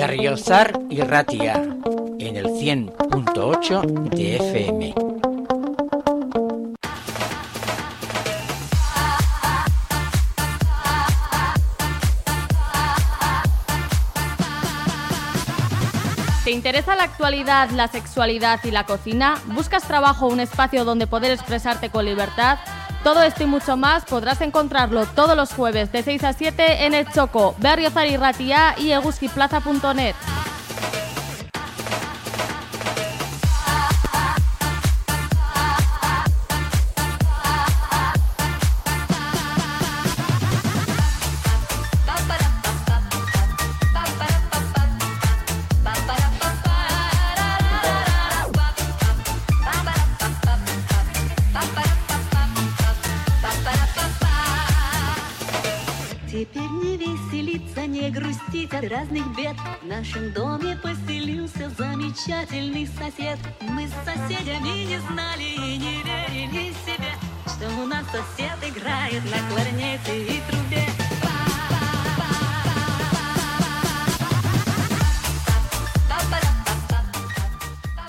Berriozar y Ratia en el 100.8 de FM. ¿Te interesa la actualidad, la sexualidad y la cocina? ¿Buscas trabajo o un espacio donde poder expresarte con libertad? Todo esto y mucho más podrás encontrarlo todos los jueves de 6 a 7 en el Choco, Berriozar y Ratia y eguskiplaza.net.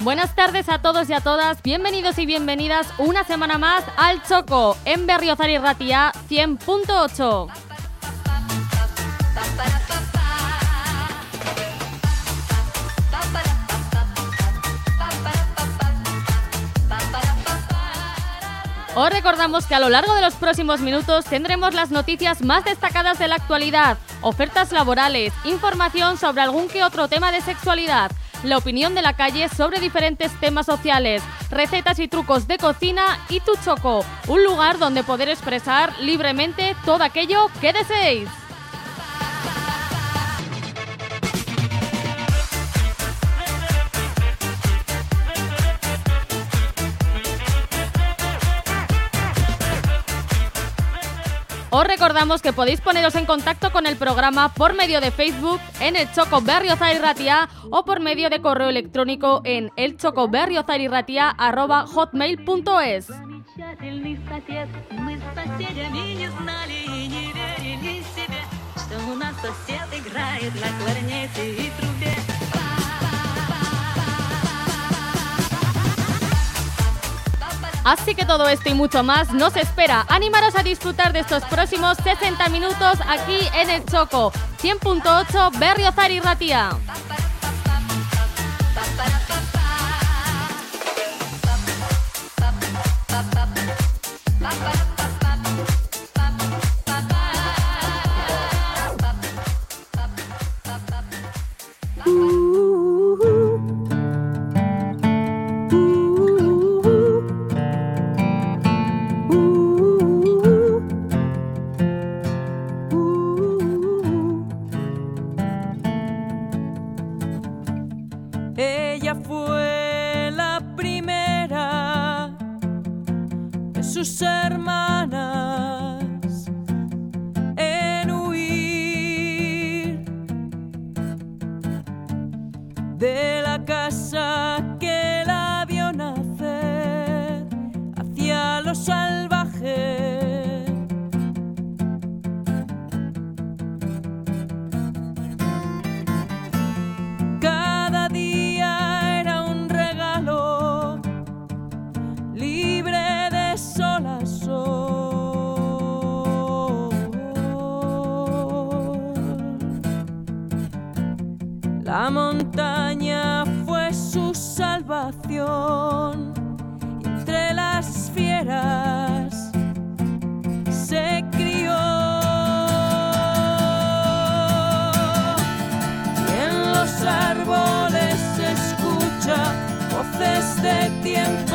Buenas tardes a todos y a todas, bienvenidos y bienvenidas una semana más al Choco en Berriozar y Ratia 100.8. Os recordamos que a lo largo de los próximos minutos tendremos las noticias más destacadas de la actualidad, ofertas laborales, información sobre algún que otro tema de sexualidad, la opinión de la calle sobre diferentes temas sociales, recetas y trucos de cocina y Tu Choco, un lugar donde poder expresar libremente todo aquello que deseéis. Os recordamos que podéis poneros en contacto con el programa por medio de Facebook en el Choco Berriozar y Ratia o por medio de correo electrónico en elchocoberriozar.hotmail.es. Замечательный сосед Мы с соседями не знали и не верили себе Что у нас сосед играет на кларнете и трубе Así que todo esto y mucho más nos espera. Animaros a disfrutar de estos próximos 60 minutos aquí en el Choco 100.8 Berriozar y Ratia. La montaña fue su salvación entre las fieras. Se crió y en los árboles se escucha voces de tiempos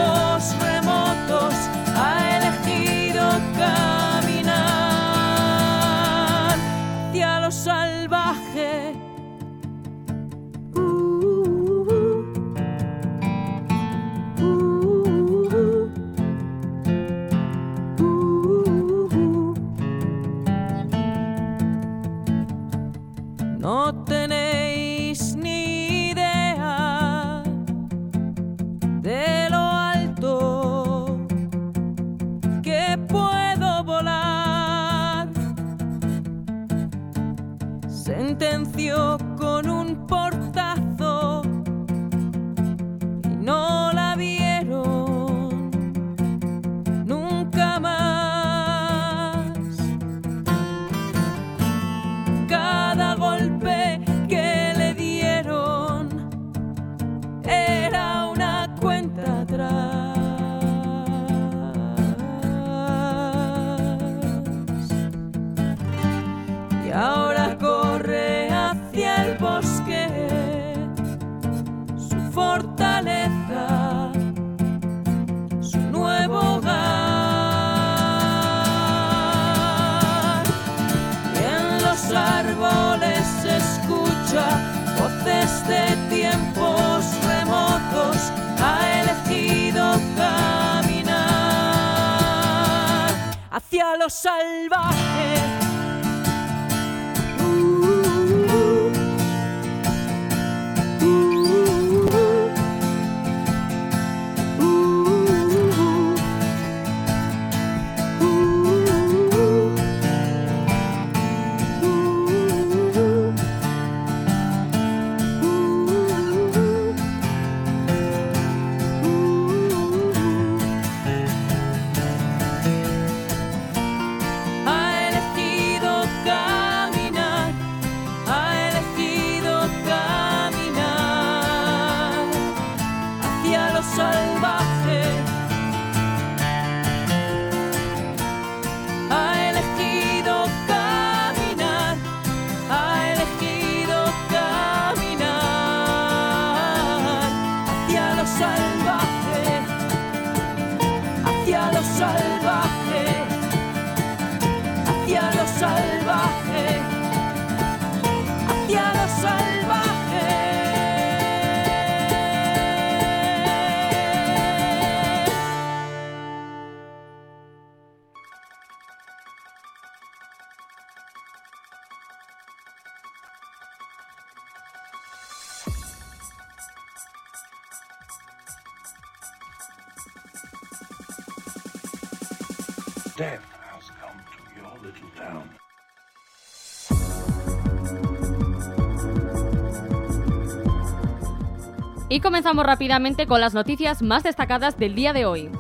comenzamos rápidamente con las noticias más destacadas del día de hoy.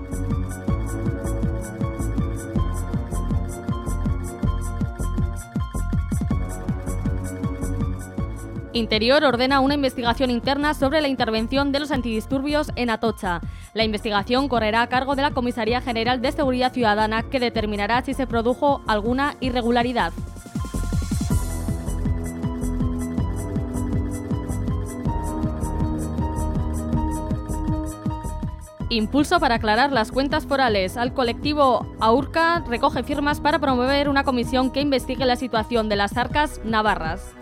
Interior ordena una investigación interna sobre la intervención de los antidisturbios en Atocha. La investigación correrá a cargo de la Comisaría General de Seguridad Ciudadana que determinará si se produjo alguna irregularidad. Impulso para aclarar las cuentas forales. Al colectivo AURCA recoge firmas para promover una comisión que investigue la situación de las arcas navarras.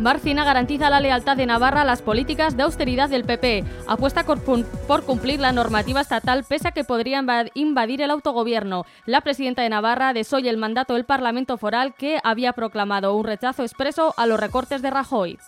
Barcina garantiza la lealtad de Navarra a las políticas de austeridad del PP. Apuesta por cum- por cumplir la normativa estatal pese a que podría inva- invadir el autogobierno. La presidenta de Navarra desoye el mandato del Parlamento Foral que había proclamado un rechazo expreso a los recortes de Rajoy.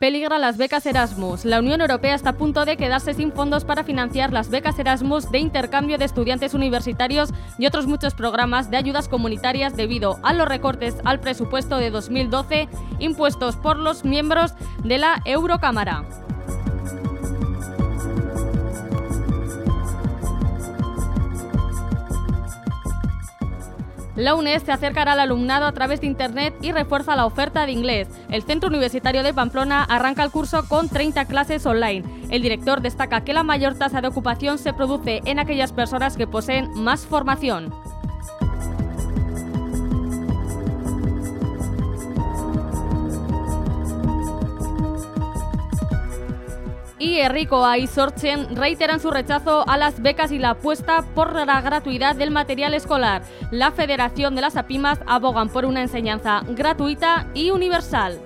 Peligra las becas Erasmus. La Unión Europea está a punto de quedarse sin fondos para financiar las becas Erasmus de intercambio de estudiantes universitarios y otros muchos programas de ayudas comunitarias debido a los recortes al presupuesto de 2012 impuestos por los miembros de la Eurocámara. La UNED se acercará al alumnado a través de Internet y refuerza la oferta de inglés. El Centro Universitario de Pamplona arranca el curso con 30 clases online. El director destaca que la mayor tasa de ocupación se produce en aquellas personas que poseen más formación. y Herricoa y reiteran su rechazo a las becas y la apuesta por la gratuidad del material escolar. La Federación de las APIMAS abogan por una enseñanza gratuita y universal.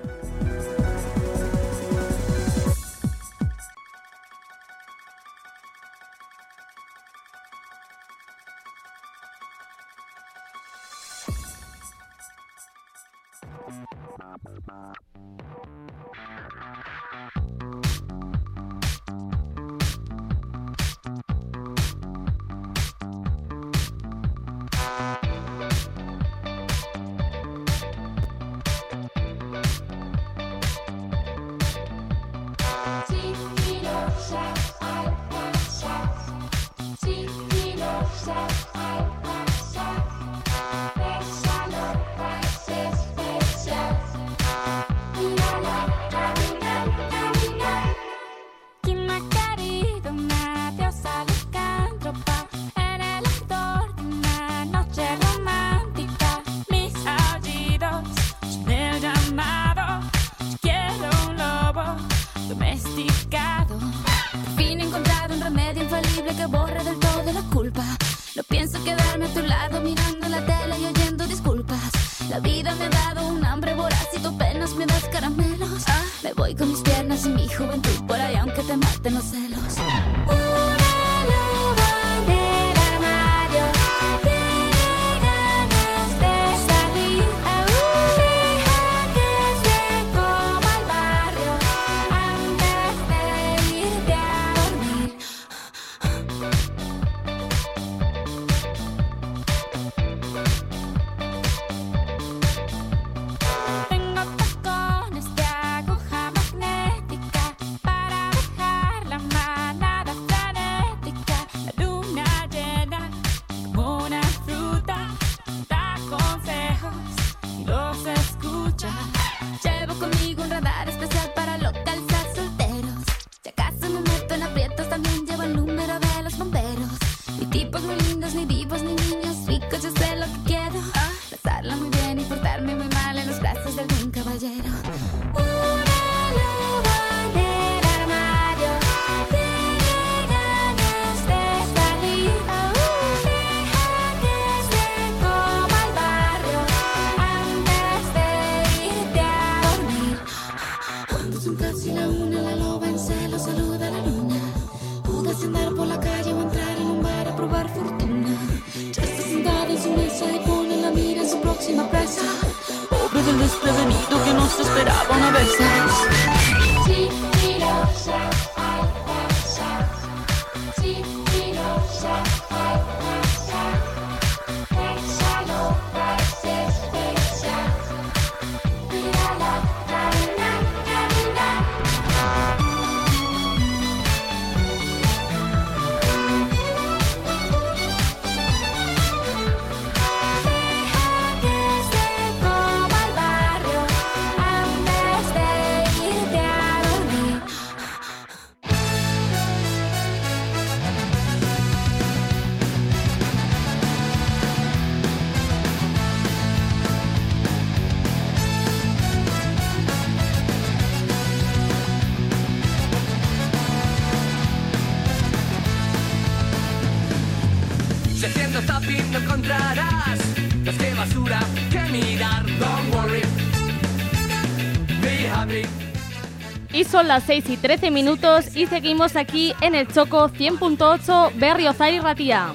Son las 6 y 13 minutos y seguimos aquí en el Choco 100.8 Berriozar y Ratía.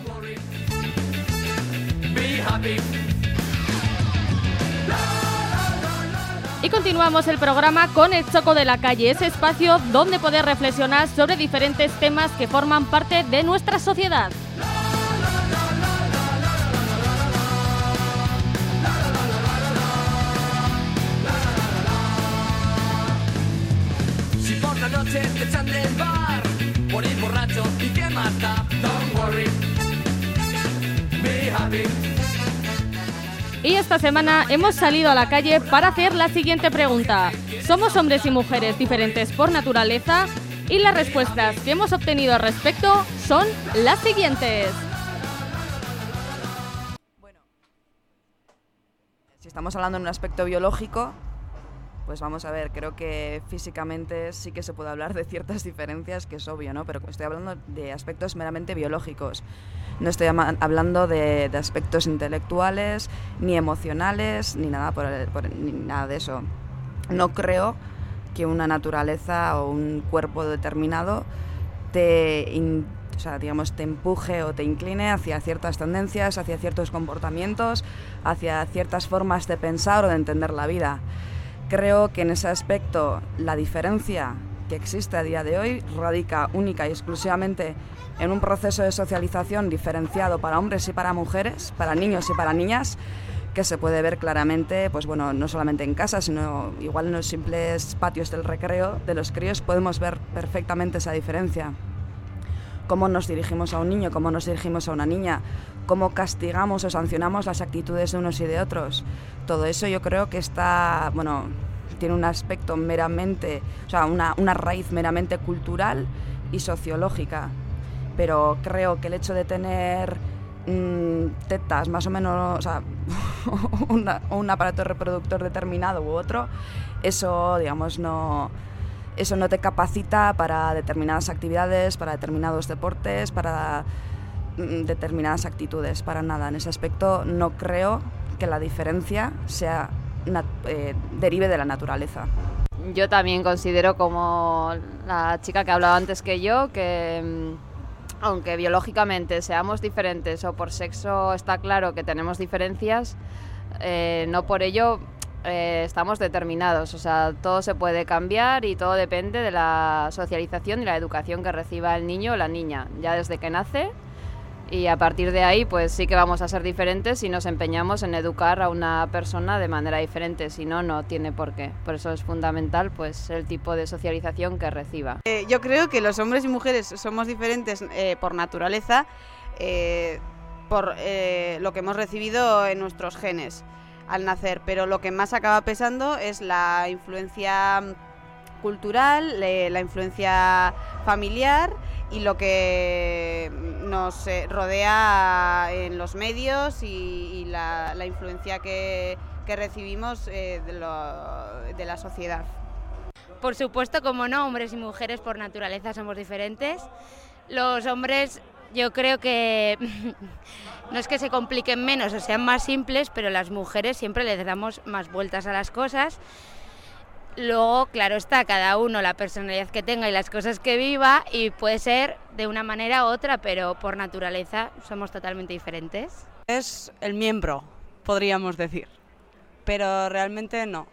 Y continuamos el programa con el Choco de la Calle, ese espacio donde poder reflexionar sobre diferentes temas que forman parte de nuestra sociedad. Por la noche te echan del bar, por ir borracho y que mata. Don't worry, be happy. Y esta semana hemos salido a la calle para hacer la siguiente pregunta. ¿Somos hombres y mujeres diferentes por naturaleza? Y las respuestas que hemos obtenido al respecto son las siguientes. Si estamos hablando en un aspecto biológico, pues vamos a ver, creo que físicamente sí que se puede hablar de ciertas diferencias, que es obvio, ¿no? Pero estoy hablando de aspectos meramente biológicos. No estoy hablando de, de aspectos intelectuales, ni emocionales, ni nada, por por- ni nada de eso. No creo que una naturaleza o un cuerpo determinado te, in- o sea, digamos, te empuje o te incline hacia ciertas tendencias, hacia ciertos comportamientos, hacia ciertas formas de pensar o de entender la vida. Creo que en ese aspecto la diferencia que existe a día de hoy radica única y exclusivamente en un proceso de socialización diferenciado para hombres y para mujeres, para niños y para niñas, que se puede ver claramente, pues bueno, no solamente en casa, sino igual en los simples patios del recreo de los críos podemos ver perfectamente esa diferencia. Cómo nos dirigimos a un niño, cómo nos dirigimos a una niña, cómo castigamos o sancionamos las actitudes de unos y de otros. Todo eso yo creo que está, bueno, tiene un aspecto meramente, o sea, una, una raíz meramente cultural y sociológica. Pero creo que el hecho de tener mm, tetas más o menos, o sea, una- un aparato reproductor determinado u otro, eso, digamos, no, eso no te capacita para determinadas actividades, para determinados deportes, para determinadas actitudes, para nada. En ese aspecto no creo que la diferencia sea eh, derive de la naturaleza. Yo también considero como la chica que hablaba antes que yo que mm, aunque biológicamente seamos diferentes o por sexo está claro que tenemos diferencias, eh, no por ello eh, estamos determinados. O sea, todo se puede cambiar y todo depende de la socialización y la educación que reciba el niño o la niña, ya desde que nace. Y a partir de ahí, pues sí que vamos a ser diferentes si nos empeñamos en educar a una persona de manera diferente. Si no, no tiene por qué. Por eso es fundamental, pues, el tipo de socialización que reciba. Eh, yo creo que los hombres y mujeres somos diferentes eh, por naturaleza, eh, por lo que hemos recibido en nuestros genes al nacer, pero lo que más acaba pesando es la influencia cultural, la influencia familiar y lo que nos eh, rodea en los medios y, y la, influencia que, que recibimos eh, de, de la sociedad. Por supuesto, como no, hombres y mujeres por naturaleza somos diferentes. Los hombres yo creo que no es que se compliquen menos o sean más simples, pero las mujeres siempre les damos más vueltas a las cosas. Luego, claro está, cada uno la personalidad que tenga y las cosas que viva y puede ser de una manera u otra, pero por naturaleza somos totalmente diferentes. Es el miembro, podríamos decir. Pero realmente no.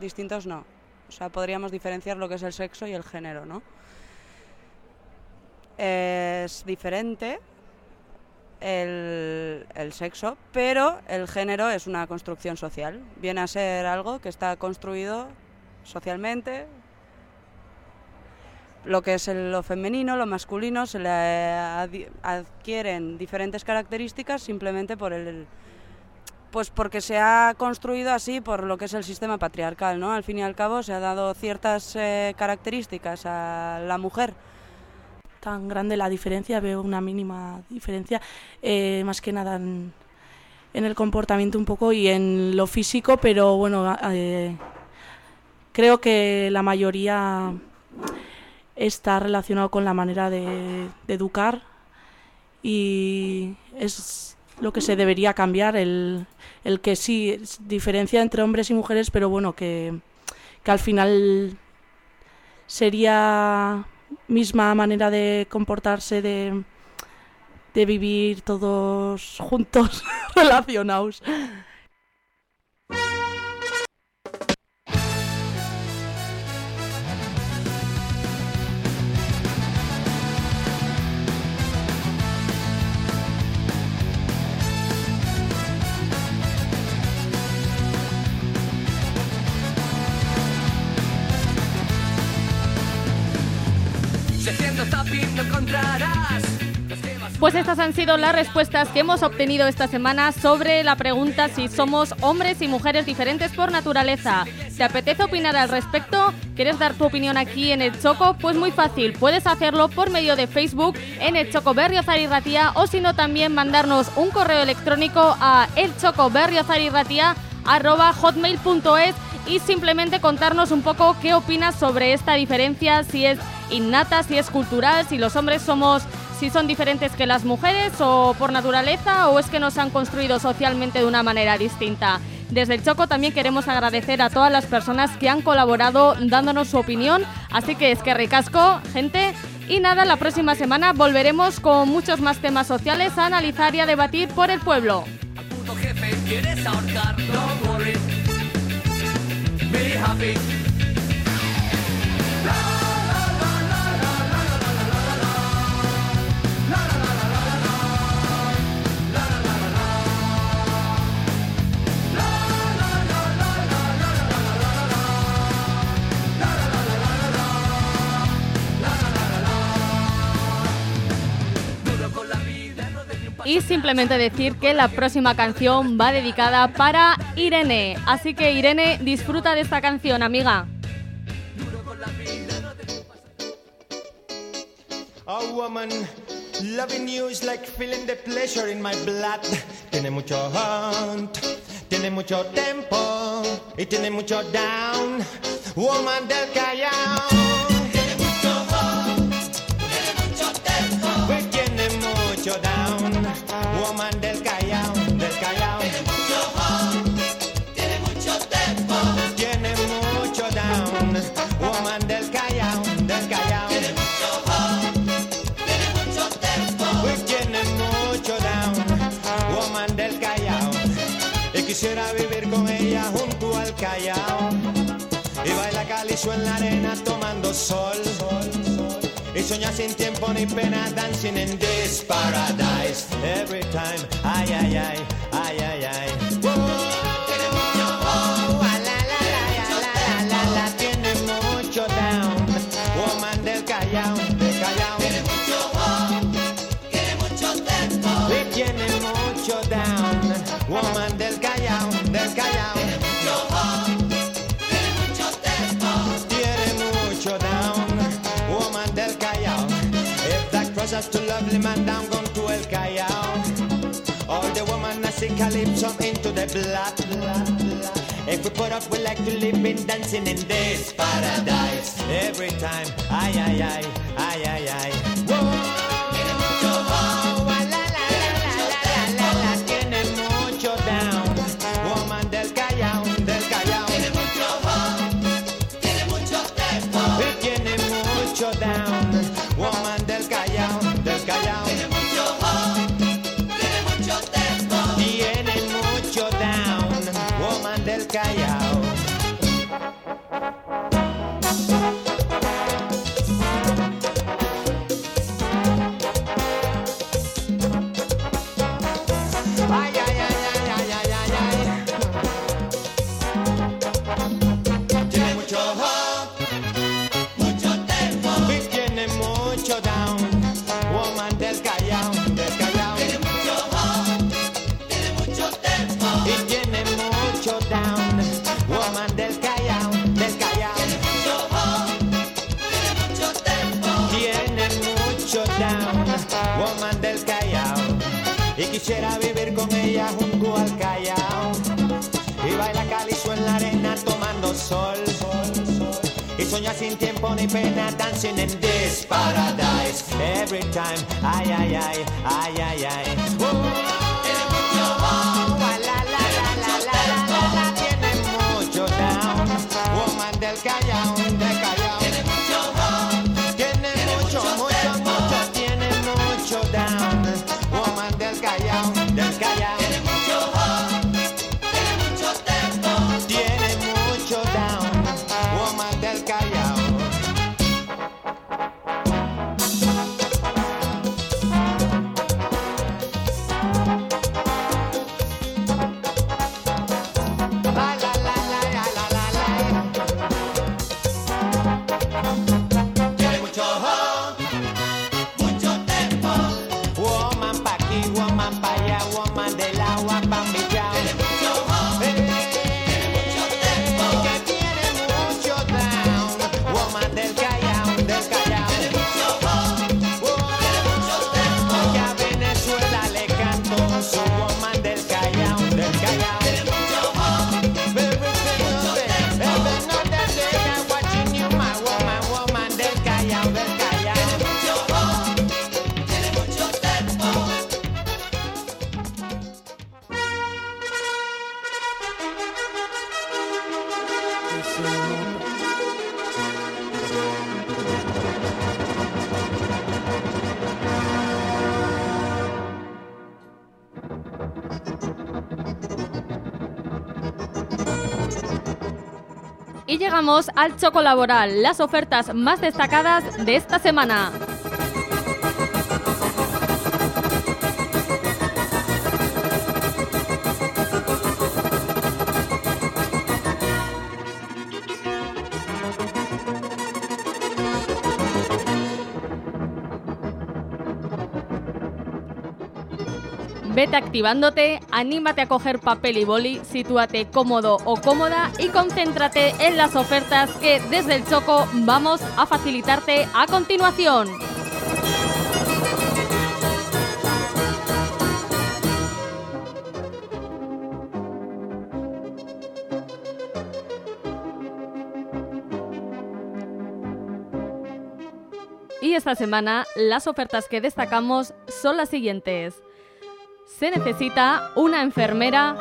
Distintos no. O sea, podríamos diferenciar lo que es el sexo y el género, ¿no? Es diferente el, sexo, pero el género es una construcción social. Viene a ser algo que está construido socialmente. Lo que es el- lo femenino, lo masculino, se le adquieren diferentes características simplemente por el, pues porque se ha construido así por lo que es el sistema patriarcal, ¿no? Al fin y al cabo se ha dado ciertas eh, características a la mujer. Tan grande la diferencia, veo una mínima diferencia, eh, más que nada en, el comportamiento un poco y en lo físico, pero bueno, eh, creo que la mayoría está relacionado con la manera de, educar y es lo que se debería cambiar, el, el que sí, diferencia entre hombres y mujeres, pero bueno, que, que al final sería misma manera de comportarse, de, de vivir todos juntos, relacionados. Pues estas han sido las respuestas que hemos obtenido esta semana sobre la pregunta si somos hombres y mujeres diferentes por naturaleza. ¿Te apetece opinar al respecto? ¿Quieres dar tu opinión aquí en el Choco? Pues muy fácil, puedes hacerlo por medio de Facebook en el Choco Berriozar o si no también mandarnos un correo electrónico a elchocoberriozar y simplemente contarnos un poco qué opinas sobre esta diferencia, si es innata, si es cultural, si los hombres somos si son diferentes que las mujeres o por naturaleza o es que nos han construido socialmente de una manera distinta. Desde el Choco también queremos agradecer a todas las personas que han colaborado dándonos su opinión, así que es que ricasco, gente. Y nada, la próxima semana volveremos con muchos más temas sociales a analizar y a debatir por el pueblo. Y simplemente decir que la próxima canción va dedicada para Irene. Así que Irene, disfruta de esta canción, amiga. Oh woman, loving you is like feeling the pleasure in my blood. Tiene mucho hunt, tiene mucho tempo y tiene mucho down. Woman del Callao. En la arena tomando sol. Y soñar sin tiempo ni pena, dancing in this paradise. Every time, ay, ay, ay, ay, ay, ay. Crosses to lovely man down, gone to El Callao. All the woman I see calypso into the blood. If we put up, we like to live in dancing in this paradise. Every time, ay, ay, ay, ay, ay, ay. Ay, ay, ay, Llegamos al Choco Laboral, las ofertas más destacadas de esta semana. Vete activándote, anímate a coger papel y boli, sitúate cómodo o cómoda y concéntrate en las ofertas que desde el Choco vamos a facilitarte a continuación. Y esta semana las ofertas que destacamos son las siguientes. Se necesita una enfermera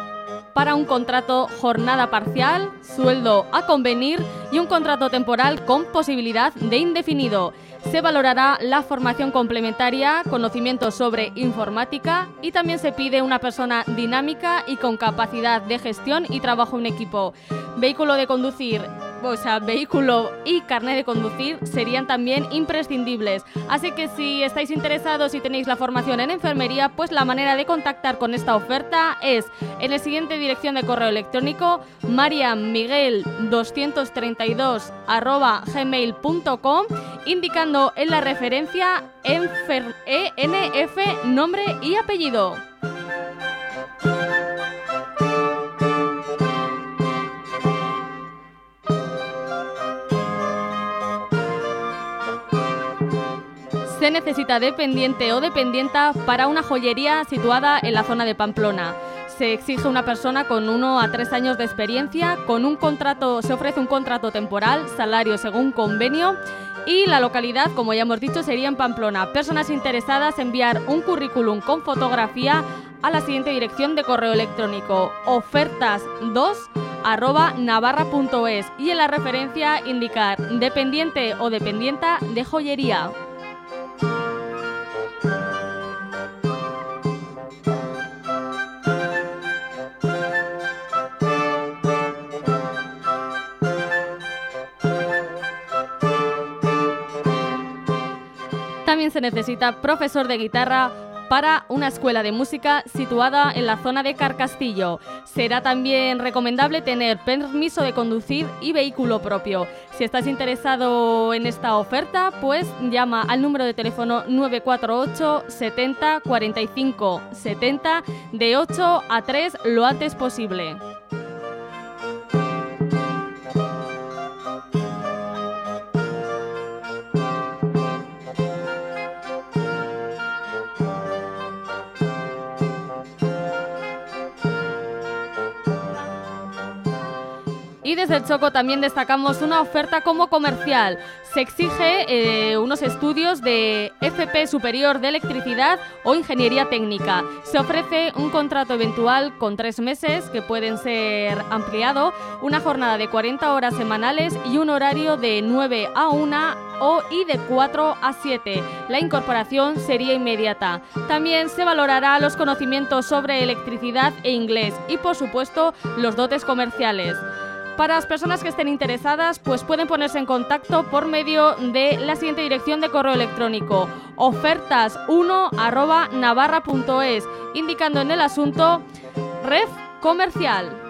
para un contrato jornada parcial, sueldo a convenir y un contrato temporal con posibilidad de indefinido. Se valorará la formación complementaria, conocimientos sobre informática y también se pide una persona dinámica y con capacidad de gestión y trabajo en equipo. Vehículo de conducir o vehículo y carnet de conducir serían también imprescindibles. Así que si estáis interesados y tenéis la formación en enfermería, pues la manera de contactar con esta oferta es en la siguiente dirección de correo electrónico mariamiguel232 arroba gmail.com indicando en la referencia ENF nombre y apellido. Se necesita dependiente o dependienta para una joyería situada en la zona de Pamplona. Se exige una persona con uno a tres años de experiencia, con un contrato, se ofrece un contrato temporal, salario según convenio y la localidad, como ya hemos dicho, sería en Pamplona. Personas interesadas enviar un currículum con fotografía a la siguiente dirección de correo electrónico ofertas2 arroba navarra.es y en la referencia indicar dependiente o dependienta de joyería. Se necesita profesor de guitarra para una escuela de música situada en la zona de Carcastillo. Será también recomendable tener permiso de conducir y vehículo propio. Si estás interesado en esta oferta, pues llama al número de teléfono 948 70 45 70 de 8 a 3 lo antes posible. Y desde el Choco también destacamos una oferta como comercial. Se exige eh, unos estudios de FP superior de electricidad o ingeniería técnica. Se ofrece un contrato eventual con tres meses que pueden ser ampliado, una jornada de 40 horas semanales y un horario de 9 a 1 o y de 4 a 7. La incorporación sería inmediata. También se valorará los conocimientos sobre electricidad e inglés y por supuesto los dotes comerciales. Para las personas que estén interesadas, pues pueden ponerse en contacto por medio de la siguiente dirección de correo electrónico ofertas1@navarra.es, indicando en el asunto red comercial.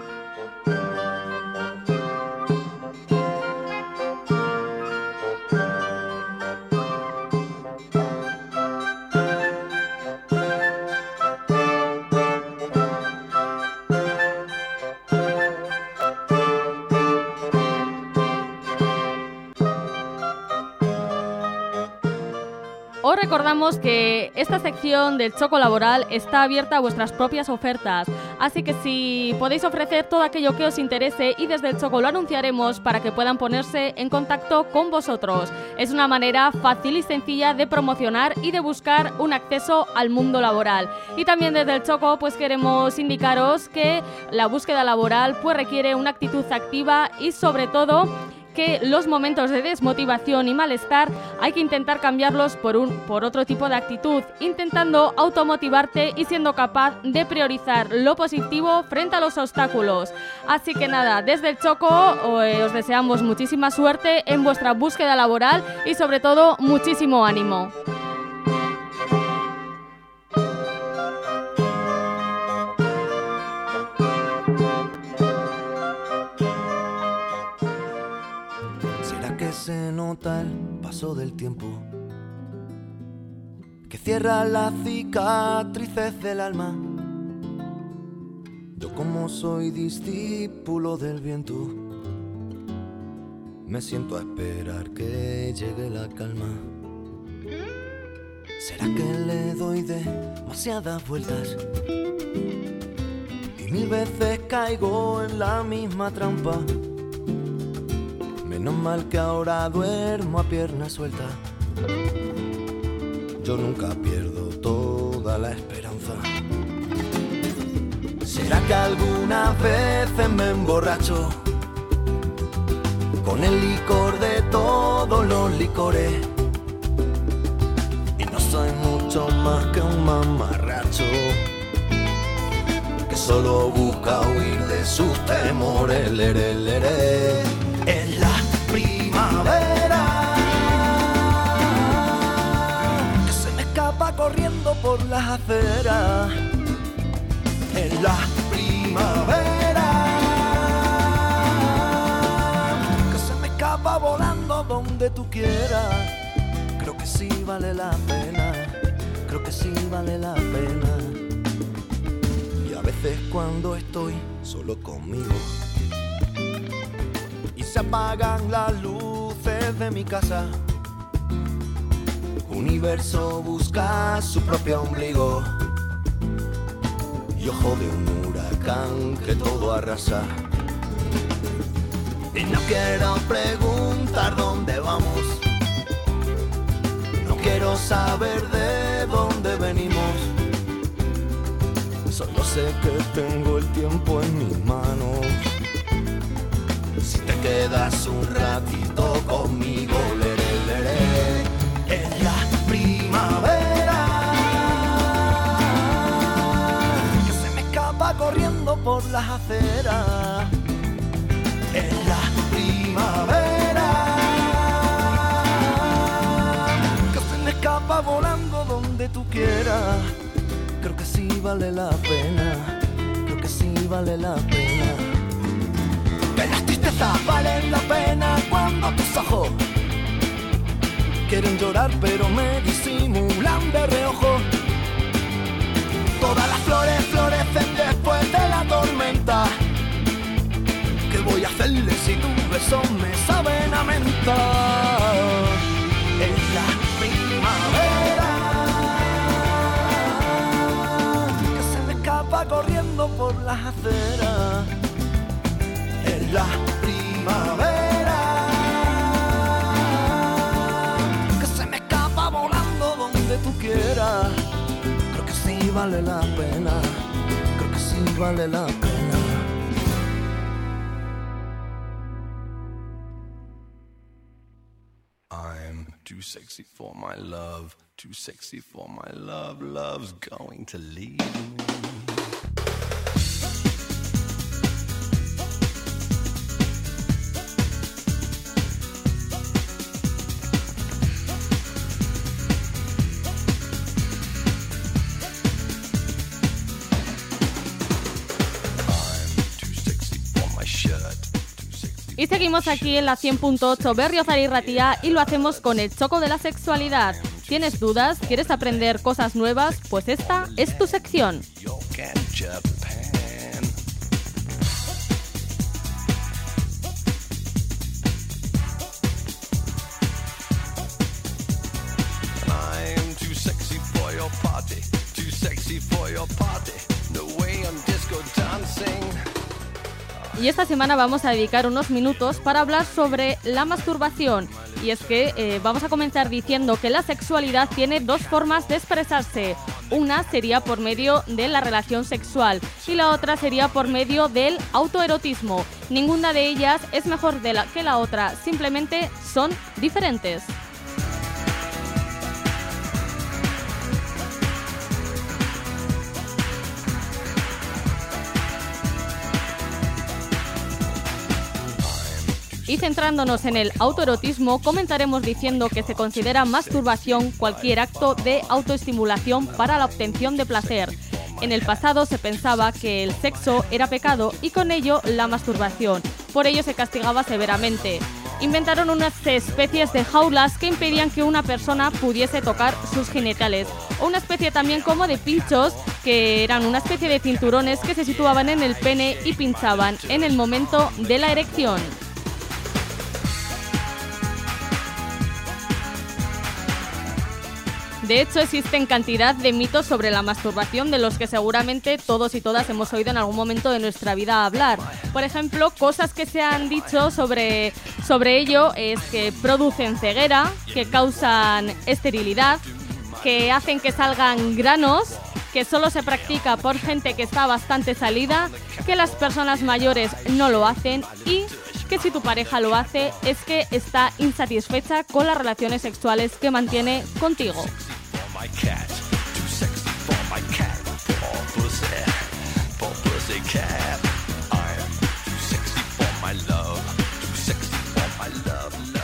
Recordamos que esta sección del Choco Laboral está abierta a vuestras propias ofertas, así que si podéis ofrecer todo aquello que os interese y desde el Choco lo anunciaremos para que puedan ponerse en contacto con vosotros. Es una manera fácil y sencilla de promocionar y de buscar un acceso al mundo laboral. Y también desde el Choco pues queremos indicaros que la búsqueda laboral pues requiere una actitud activa y sobre todo que los momentos de desmotivación y malestar hay que intentar cambiarlos por, un, por otro tipo de actitud, intentando automotivarte y siendo capaz de priorizar lo positivo frente a los obstáculos. Así que nada, desde el Choco eh, os deseamos muchísima suerte en vuestra búsqueda laboral y sobre todo muchísimo ánimo. Se nota el paso del tiempo? Que cierra las cicatrices del alma. Yo como soy discípulo del viento, me siento a esperar que llegue la calma. ¿Será que le doy demasiadas vueltas? Y mil veces caigo en la misma trampa. Mal que ahora duermo a pierna suelta. Yo nunca pierdo toda la esperanza. ¿Será que algunas veces me emborracho con el licor de todos los licores? Y no soy mucho más que un mamarracho que solo busca huir de sus temores. Lere, lere. en la primavera. Que se me escapa corriendo por las aceras. En la primavera. Que se me escapa volando donde tú quieras. Creo que sí vale la pena. Creo que sí vale la pena. Y a veces cuando estoy solo conmigo y se apagan las luces de mi casa. Universo busca su propio ombligo y ojo de un huracán que todo arrasa. Y no quiero preguntar dónde vamos, no quiero saber de dónde venimos. Solo sé que tengo el tiempo en mis manos. Si te quedas un ratito conmigo, leré, leré, en la primavera. Que se me escapa corriendo por las aceras. En la primavera. Que se me escapa volando donde tú quieras. Creo que sí vale la pena. Creo que sí vale la pena. Tristezas valen la pena cuando tus ojos quieren llorar pero me disimulan de reojo. Todas las flores florecen después de la tormenta. ¿Qué voy a hacerle si tus besos me saben a menta? En la primavera que se me escapa corriendo por las aceras en la vale la pena. Creo que sí vale la pena. I'm too sexy for my love, too sexy for my love. Love's going to leave me. Y seguimos aquí en la 100.8 Berriozar y Ratía y lo hacemos con el choco de la sexualidad. ¿Tienes dudas? ¿Quieres aprender cosas nuevas? Pues esta es tu sección. Y esta semana vamos a dedicar unos minutos para hablar sobre la masturbación. Y es que eh, vamos a comenzar diciendo que la sexualidad tiene dos formas de expresarse. Una sería por medio de la relación sexual y la otra sería por medio del autoerotismo. Ninguna de ellas es mejor de la que la otra, simplemente son diferentes. Y centrándonos en el autoerotismo, comentaremos diciendo que se considera masturbación cualquier acto de autoestimulación para la obtención de placer. En el pasado se pensaba que el sexo era pecado y con ello la masturbación. Por ello se castigaba severamente. Inventaron unas especies de jaulas que impedían que una persona pudiese tocar sus genitales. O una especie también como de pinchos, que eran una especie de cinturones que se situaban en el pene y pinchaban en el momento de la erección. De hecho, existen cantidad de mitos sobre la masturbación de los que seguramente todos y todas hemos oído en algún momento de nuestra vida hablar. Por ejemplo, cosas que se han dicho sobre, sobre ello es que producen ceguera, que causan esterilidad, que hacen que salgan granos, que solo se practica por gente que está bastante salida, que las personas mayores no lo hacen y que si tu pareja lo hace es que está insatisfecha con las relaciones sexuales que mantiene contigo. Cat. Too sexy for my cat. Poor pussy. Poor pussy cat.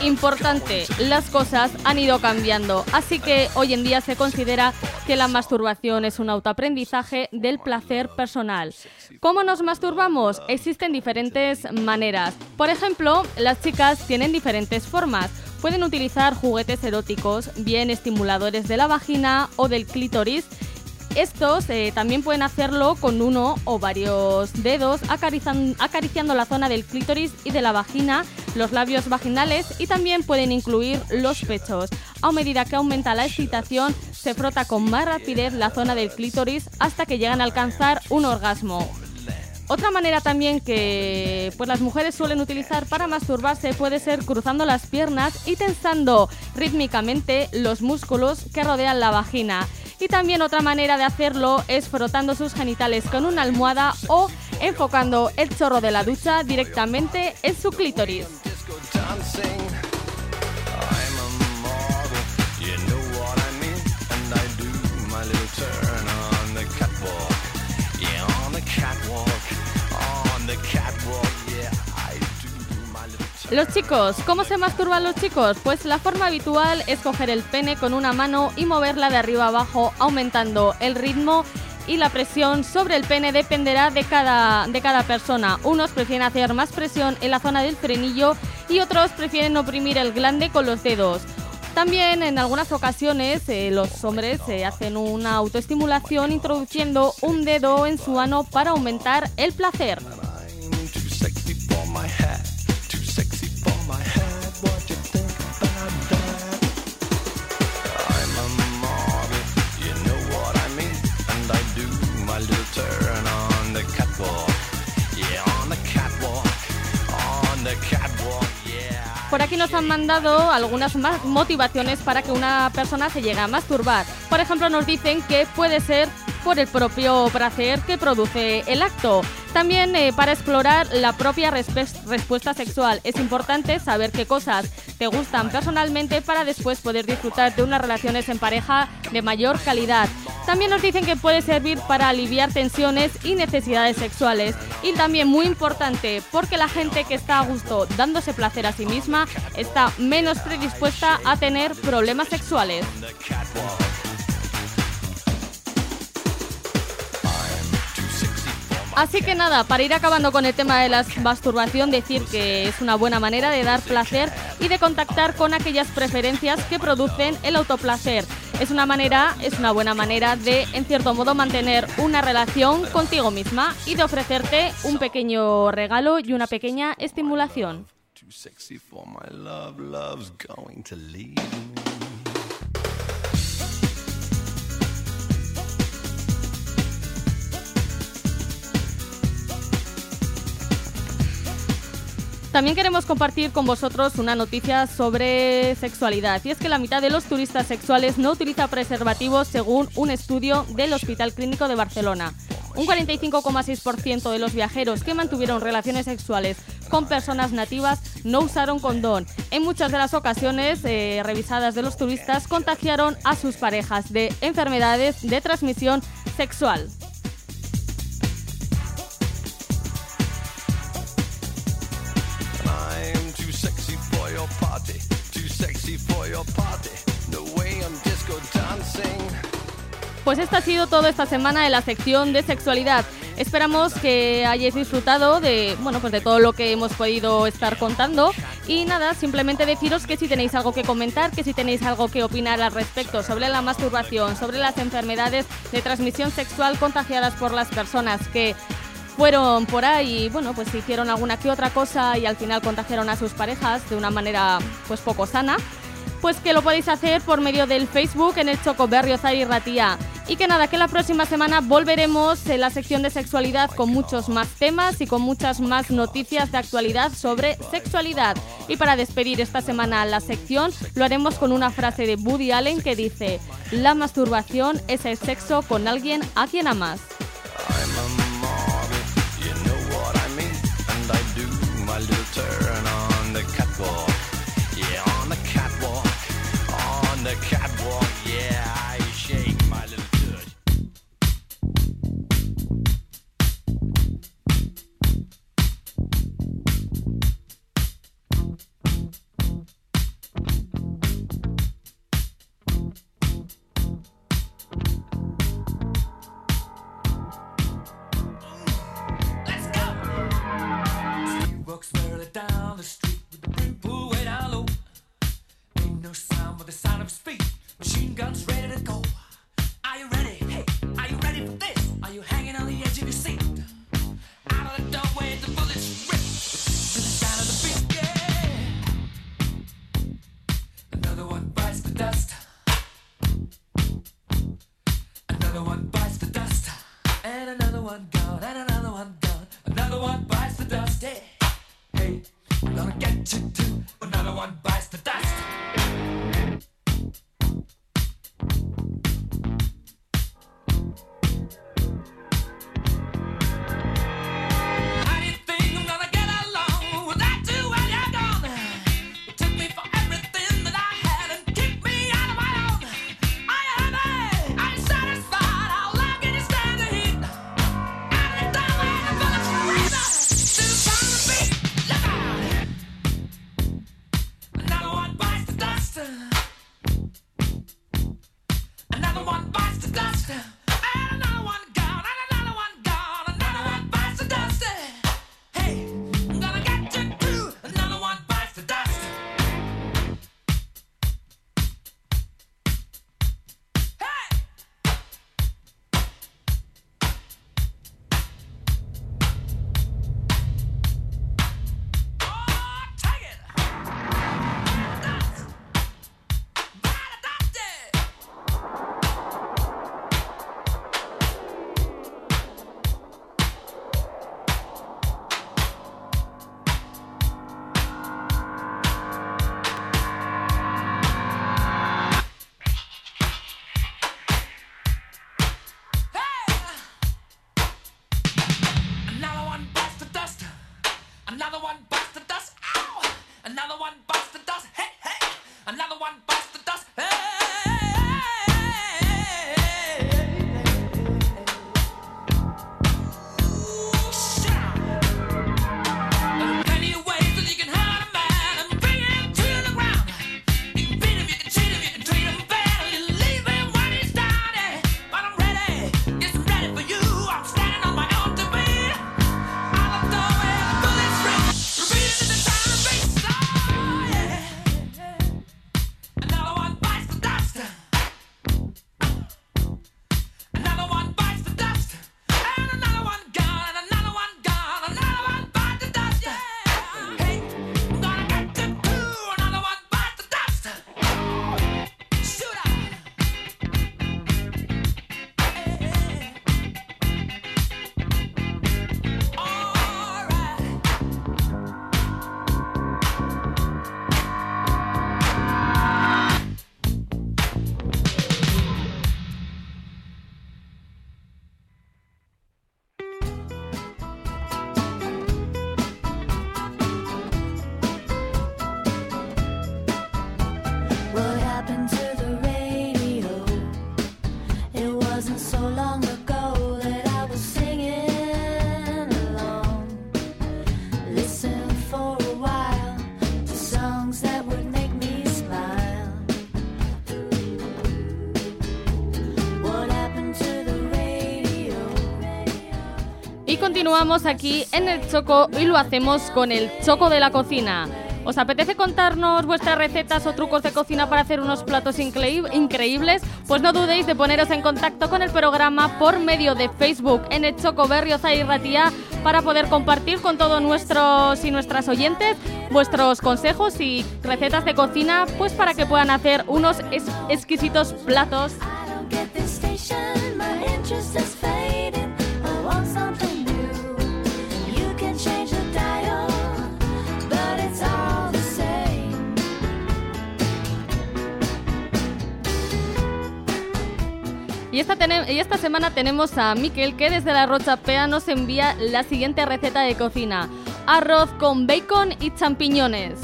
Importante, las cosas han ido cambiando, así que hoy en día se considera que la masturbación es un autoaprendizaje del placer personal. ¿Cómo nos masturbamos? Existen diferentes maneras. Por ejemplo, las chicas tienen diferentes formas. Pueden utilizar juguetes eróticos, bien estimuladores de la vagina o del clítoris, estos eh, también pueden hacerlo con uno o varios dedos acarician- acariciando la zona del clítoris y de la vagina, los labios vaginales y también pueden incluir los pechos. A medida que aumenta la excitación, se frota con más rapidez la zona del clítoris hasta que llegan a alcanzar un orgasmo. Otra manera también que pues las mujeres suelen utilizar para masturbarse puede ser cruzando las piernas y tensando rítmicamente los músculos que rodean la vagina. Y también otra manera de hacerlo es frotando sus genitales con una almohada o enfocando el chorro de la ducha directamente en su clítoris. Los chicos, ¿cómo se masturban los chicos? Pues la forma habitual es coger el pene con una mano y moverla de arriba abajo, aumentando el ritmo y la presión sobre el pene dependerá de cada, de cada persona. Unos prefieren hacer más presión en la zona del frenillo y otros prefieren oprimir el glande con los dedos. También en algunas ocasiones eh, los hombres eh, hacen una autoestimulación introduciendo un dedo en su ano para aumentar el placer. Por aquí nos han mandado algunas motivaciones para que una persona se llegue a masturbar. Por ejemplo, nos dicen que puede ser por el propio placer que produce el acto. También eh, para explorar la propia respuesta sexual. Es importante saber qué cosas te gustan personalmente para después poder disfrutar de unas relaciones en pareja de mayor calidad. También nos dicen que puede servir para aliviar tensiones y necesidades sexuales. Y también muy importante, porque la gente que está a gusto dándose placer a sí misma está menos predispuesta a tener problemas sexuales. Así que nada, para ir acabando con el tema de la masturbación, decir que es una buena manera de dar placer y de contactar con aquellas preferencias que producen el autoplacer. Es una manera, es una buena manera de, en cierto modo, mantener una relación contigo misma y de ofrecerte un pequeño regalo y una pequeña estimulación. También queremos compartir con vosotros una noticia sobre sexualidad y es que la mitad de los turistas sexuales no utiliza preservativos según un estudio del Hospital Clínico de Barcelona. Un 45,6% de los viajeros que mantuvieron relaciones sexuales con personas nativas no usaron condón. En muchas de las ocasiones eh, revisadas de los turistas contagiaron a sus parejas de enfermedades de transmisión sexual. Pues esto ha sido todo esta semana de la sección de sexualidad. Esperamos que hayáis disfrutado de, bueno, pues de todo lo que hemos podido estar contando. Y nada, simplemente deciros que si tenéis algo que comentar, que si tenéis algo que opinar al respecto sobre la masturbación, sobre las enfermedades de transmisión sexual contagiadas por las personas que fueron por ahí, bueno, pues hicieron alguna que otra cosa y al final contagiaron a sus parejas de una manera pues poco sana, pues que lo podéis hacer por medio del Facebook en el Choco Berriozar y Ratía. Y que nada, que la próxima semana volveremos en la sección de sexualidad con muchos más temas y con muchas más noticias de actualidad sobre sexualidad. Y para despedir esta semana la sección, lo haremos con una frase de Woody Allen que dice, la masturbación es el sexo con alguien a quien amas. continuamos aquí en el Choco y lo hacemos con el Choco de la cocina. ¿Os apetece contarnos vuestras recetas o trucos de cocina para hacer unos platos increíbles? Pues no dudéis de poneros en contacto con el programa por medio de Facebook en el Choco Berrioza y Ratía para poder compartir con todos nuestros y nuestras oyentes vuestros consejos y recetas de cocina, pues para que puedan hacer unos exquisitos platos Y esta, semana tenemos a Miquel que desde la Rochapea nos envía la siguiente receta de cocina. Arroz con bacon y champiñones.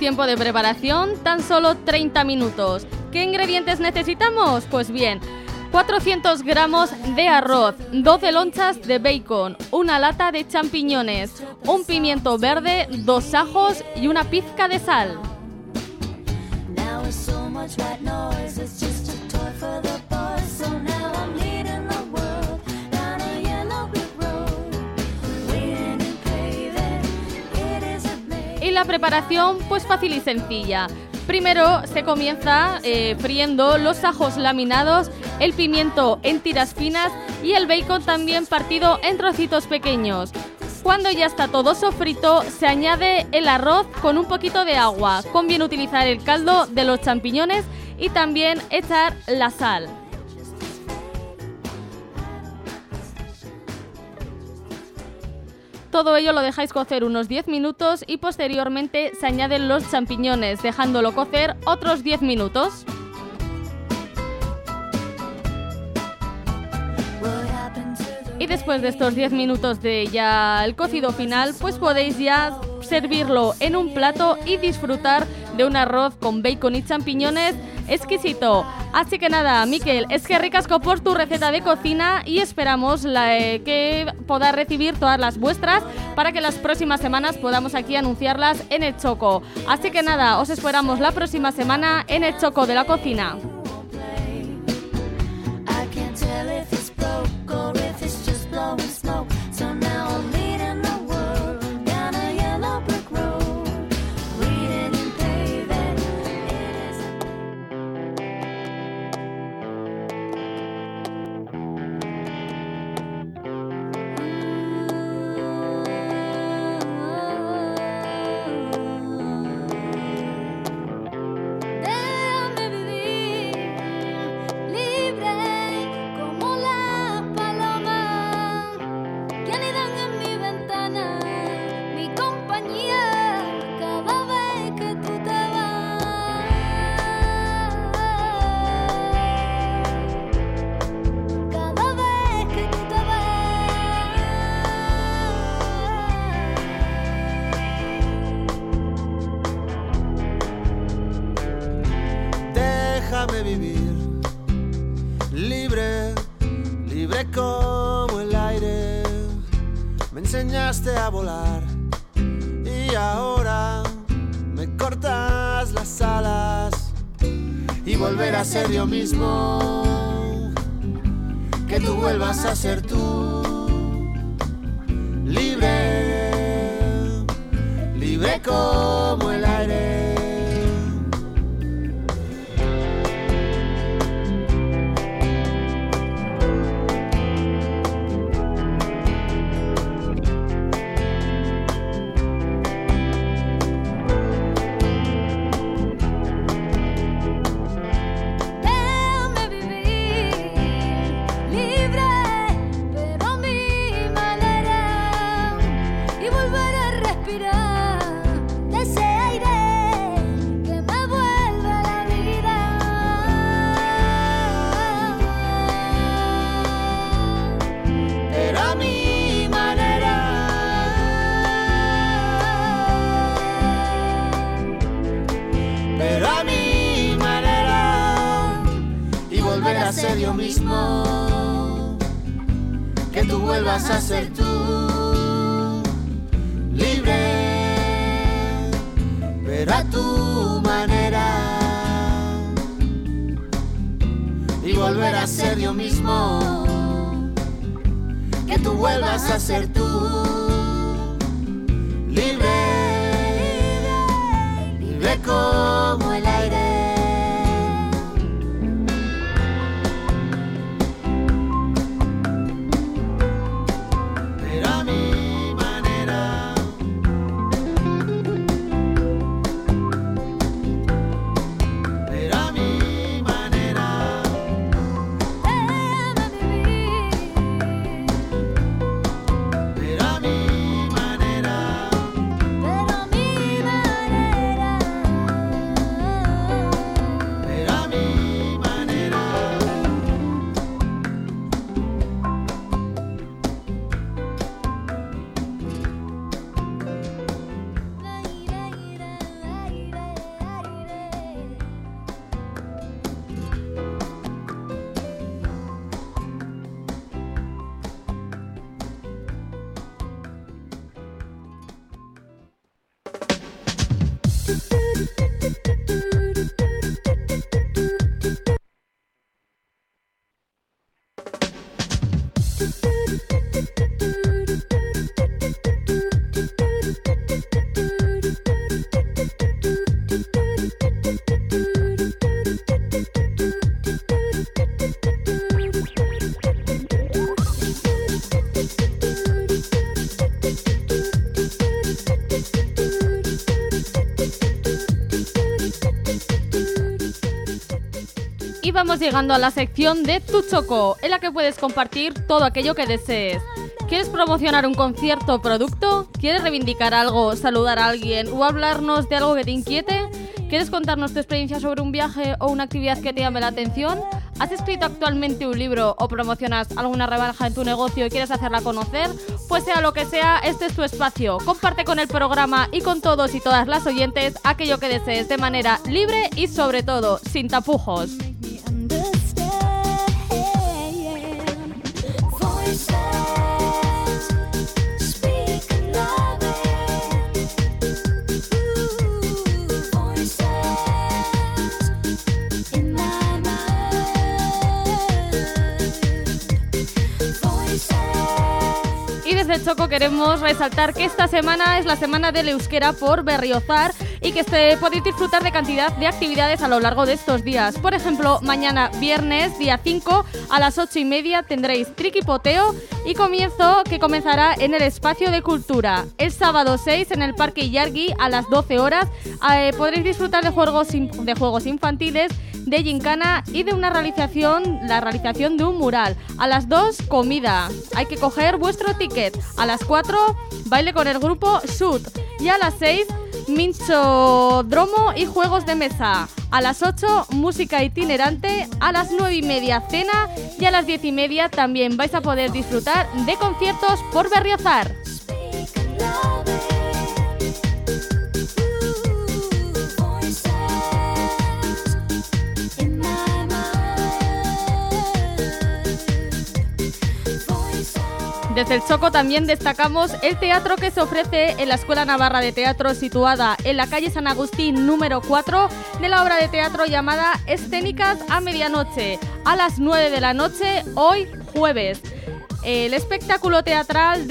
Tiempo de preparación, tan solo 30 minutos. ¿Qué ingredientes necesitamos? Pues bien, 400 gramos de arroz, 12 lonchas de bacon, una lata de champiñones, un pimiento verde, dos ajos y una pizca de sal. Y la preparación pues fácil y sencilla. Primero se comienza eh, friendo los ajos laminados, el pimiento en tiras finas y el bacon también partido en trocitos pequeños. Cuando ya está todo sofrito, se añade el arroz con un poquito de agua. Conviene utilizar el caldo de los champiñones y también echar la sal. Todo ello lo dejáis cocer unos 10 minutos y posteriormente se añaden los champiñones, dejándolo cocer otros 10 minutos. Y después de estos 10 minutos de ya el cocido final, pues podéis ya servirlo en un plato y disfrutar de un arroz con bacon y champiñones exquisito. Así que nada, Miquel, es que ricasco por tu receta de cocina y esperamos eh, que podáis recibir todas las vuestras para que las próximas semanas podamos aquí anunciarlas en el Choco. Así que nada, os esperamos la próxima semana en el Choco de la cocina. said llegando a la sección de Tu Choco, en la que puedes compartir todo aquello que desees. ¿Quieres promocionar un concierto o producto? ¿Quieres reivindicar algo, saludar a alguien o hablarnos de algo que te inquiete? ¿Quieres contarnos tu experiencia sobre un viaje o una actividad que te llame la atención? ¿Has escrito actualmente un libro o promocionas alguna rebaja en tu negocio y quieres hacerla conocer? Pues sea lo que sea, este es tu espacio. Comparte con el programa y con todos y todas las oyentes aquello que desees de manera libre y sobre todo sin tapujos. Desde Choco queremos resaltar que esta semana es la semana del euskera por Berriozar y que este, podéis disfrutar de cantidad de actividades a lo largo de estos días. Por ejemplo, mañana viernes, día 5, a las 8 y media tendréis triquipoteo y comienzo que comenzará en el espacio de cultura. El sábado 6 en el Parque Yargi a las 12 horas eh, podréis disfrutar de juegos, de juegos infantiles de gincana y de una realización, la realización de un mural. A las 2, comida. Hay que coger vuestro ticket. A las 4, baile con el grupo Shoot. Y a las 6, minchodromo y juegos de mesa. A las 8, música itinerante. A las 9 y media, cena. Y a las 10 y media también vais a poder disfrutar de conciertos por Berriozar. Desde el Choco también destacamos el teatro que se ofrece en la Escuela Navarra de Teatro situada en la calle San Agustín número 4 de la obra de teatro llamada Escénicas a Medianoche a las 9 de la noche hoy jueves. El espectáculo teatral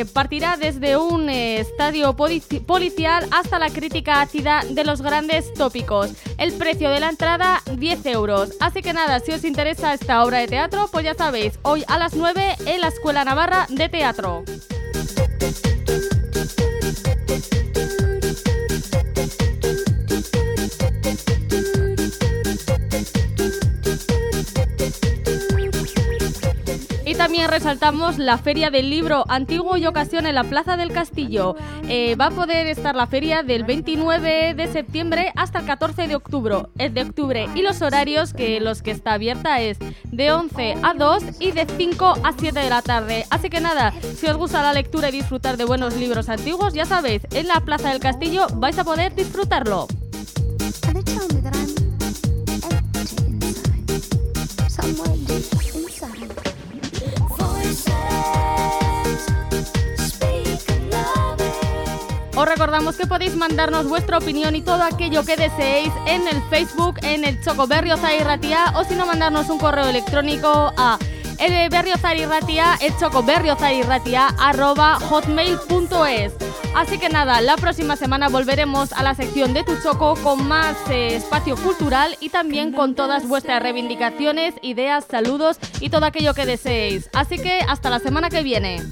eh, partirá desde un eh, estadio polici- policial hasta la crítica ácida de los grandes tópicos. El precio de la entrada 10 euros. Así que nada, si os interesa esta obra de teatro, pues ya sabéis, hoy a las 9 en la Escuela Navarra de Teatro. Resaltamos la Feria del Libro Antiguo y Ocasión en la Plaza del Castillo. Eh, va a poder estar la feria del 29 de septiembre hasta el 14 de octubre. Es de octubre y los horarios que los que está abierta es de 11 a 2 y de 5 a 7 de la tarde. Así que nada, si os gusta la lectura y disfrutar de buenos libros antiguos, ya sabéis, en la Plaza del Castillo vais a poder disfrutarlo. Os recordamos que podéis mandarnos vuestra opinión y todo aquello que deseéis en el Facebook, en el Chocoberriozar y Ratia, o si no, mandarnos un correo electrónico a berriozarirratia, arroba hotmail.es. Así que nada, la próxima semana volveremos a la sección de Tu Choco con más eh, espacio cultural y también con todas vuestras reivindicaciones, ideas, saludos y todo aquello que deseéis. Así que hasta la semana que viene.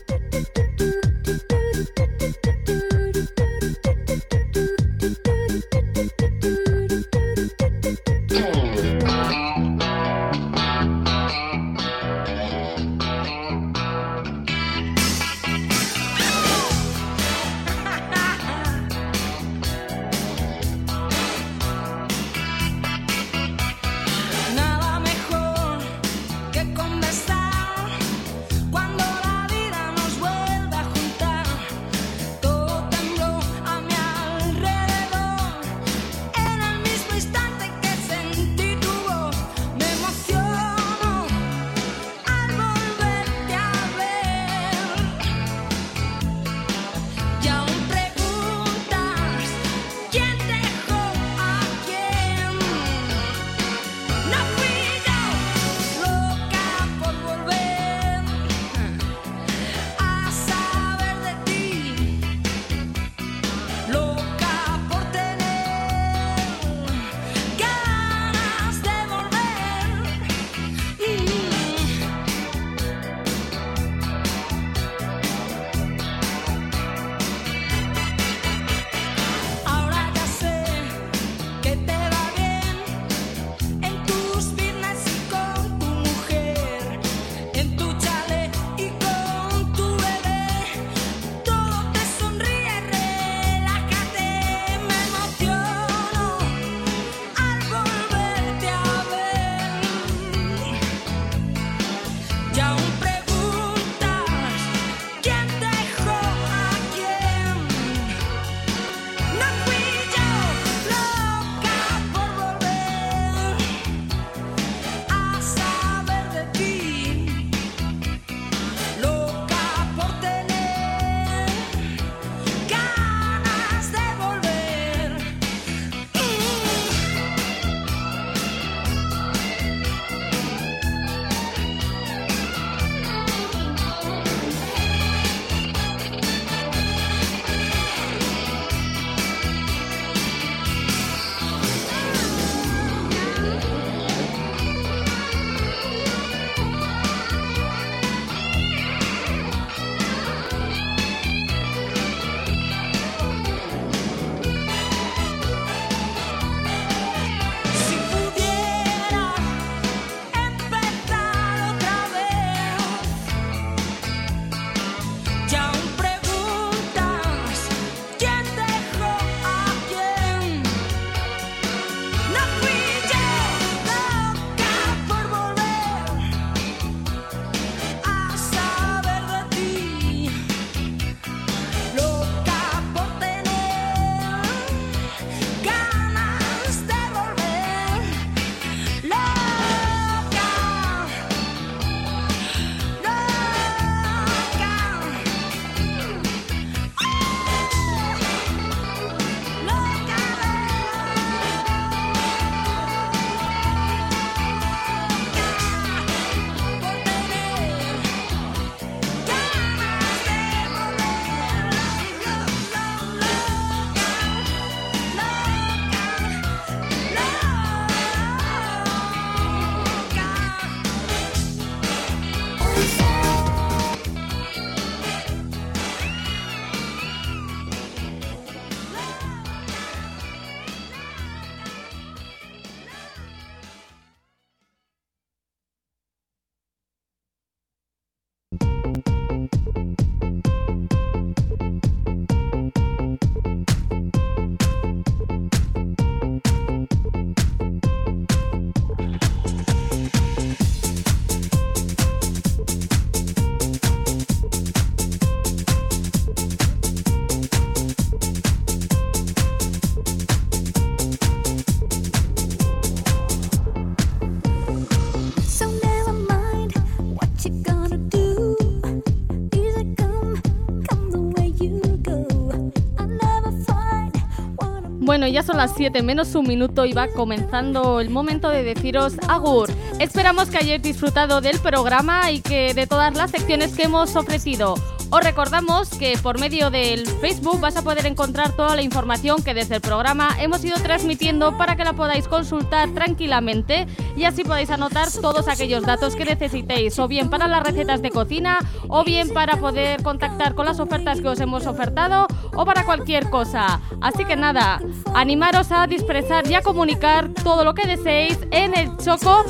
Ya son las 7 menos un minuto y va comenzando el momento de deciros agur. Esperamos que hayáis disfrutado del programa y que de todas las secciones que hemos ofrecido. Os recordamos que por medio del Facebook vas a poder encontrar toda la información que desde el programa hemos ido transmitiendo para que la podáis consultar tranquilamente y así podáis anotar todos aquellos datos que necesitéis, o bien para las recetas de cocina, o bien para poder contactar con las ofertas que os hemos ofertado, o para cualquier cosa. Así que nada, animaros a expresar y a comunicar todo lo que deseéis en el Choco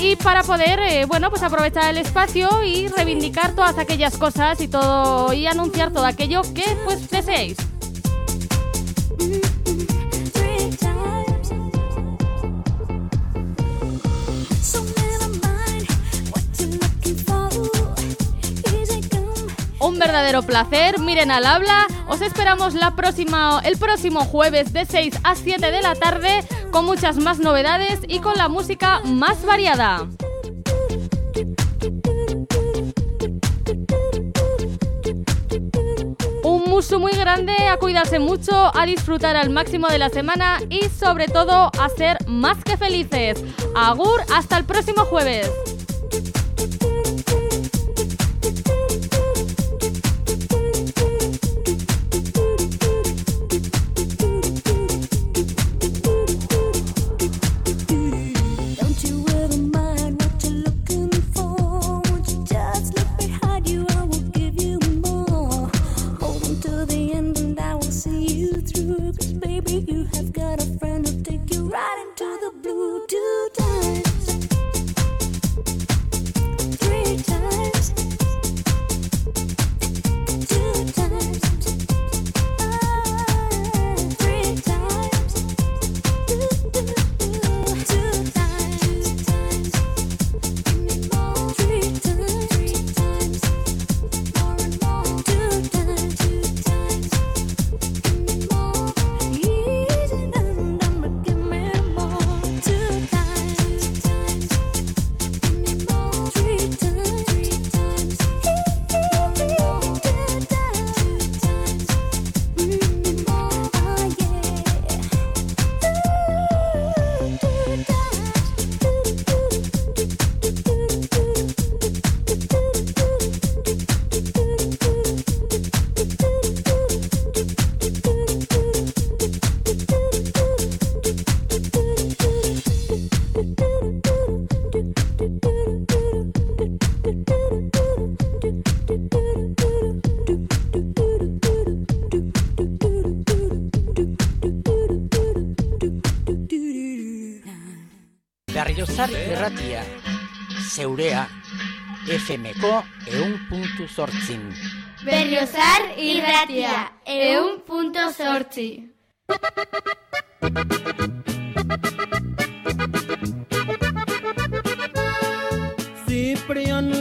y para poder, eh, bueno, pues aprovechar el espacio y reivindicar todas aquellas cosas y todo y anunciar todo aquello que pues deseéis. Un verdadero placer, miren al habla. Os esperamos la próxima, el próximo jueves de 6 a 7 de la tarde con muchas más novedades y con la música más variada. Un muso muy grande, a cuidarse mucho, a disfrutar al máximo de la semana y sobre todo a ser más que felices. Agur, hasta el próximo jueves. FMko eun puntu zortzin. Berriozar irratia, eun punto zortzi.